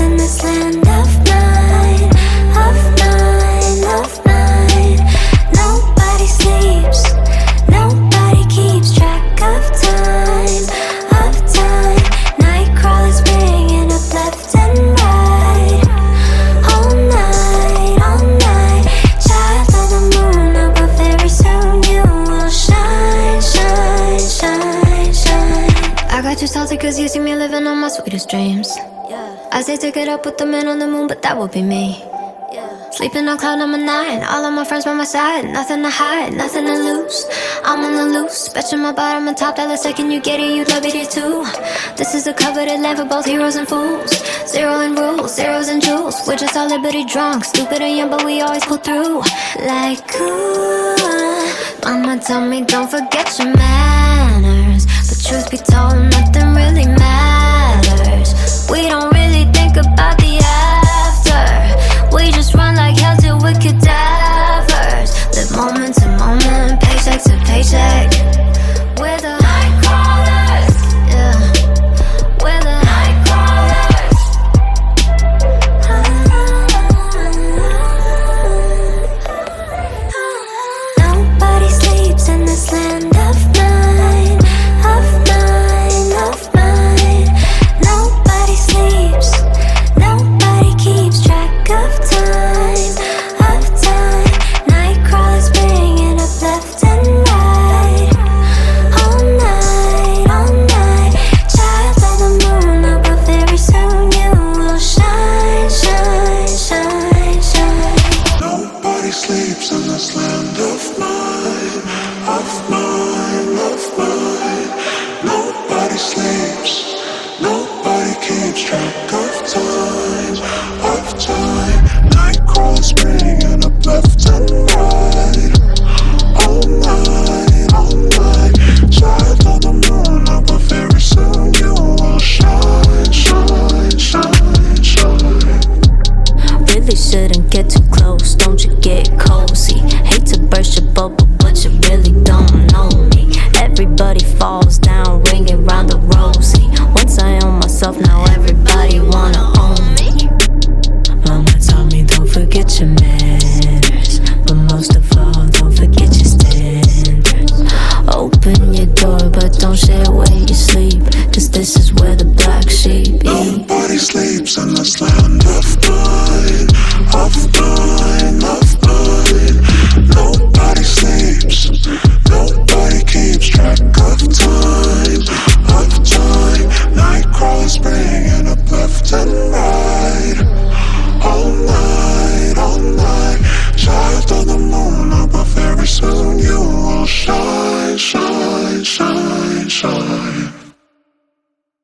in this land. His dreams. I say take it up with the man on the moon, but that would be me. Sleeping on cloud number nine, all of my friends by my side. Nothing to hide, nothing to lose. I'm on the loose, betting my bottom and top dollar second you get it, you love it here too. This is a coveted land for both heroes and fools. Zero in rules, zeros and jewels. We're just all liberty drunk, stupid and young, but we always pull through. Like ooh, mama told me don't forget your manners, but truth be told, nothing really sleeps in this land of mine, of mine, of mine. Nobody sleeps, nobody keeps track of time, of time. Night crawls bringing up left and right. All night, all night. Child of the moon, but very soon you will shine, shine, shine, shine. Really shouldn't get too close, don't you get cozy? Hate to burst your bubble, but you really don't know me. Everybody falls down, ringing round the rosy. Once I own myself, now everybody wanna own me. Mama told me don't forget your manners, but most of all, don't forget your standards. Open your door, but don't share where you sleep, cause this is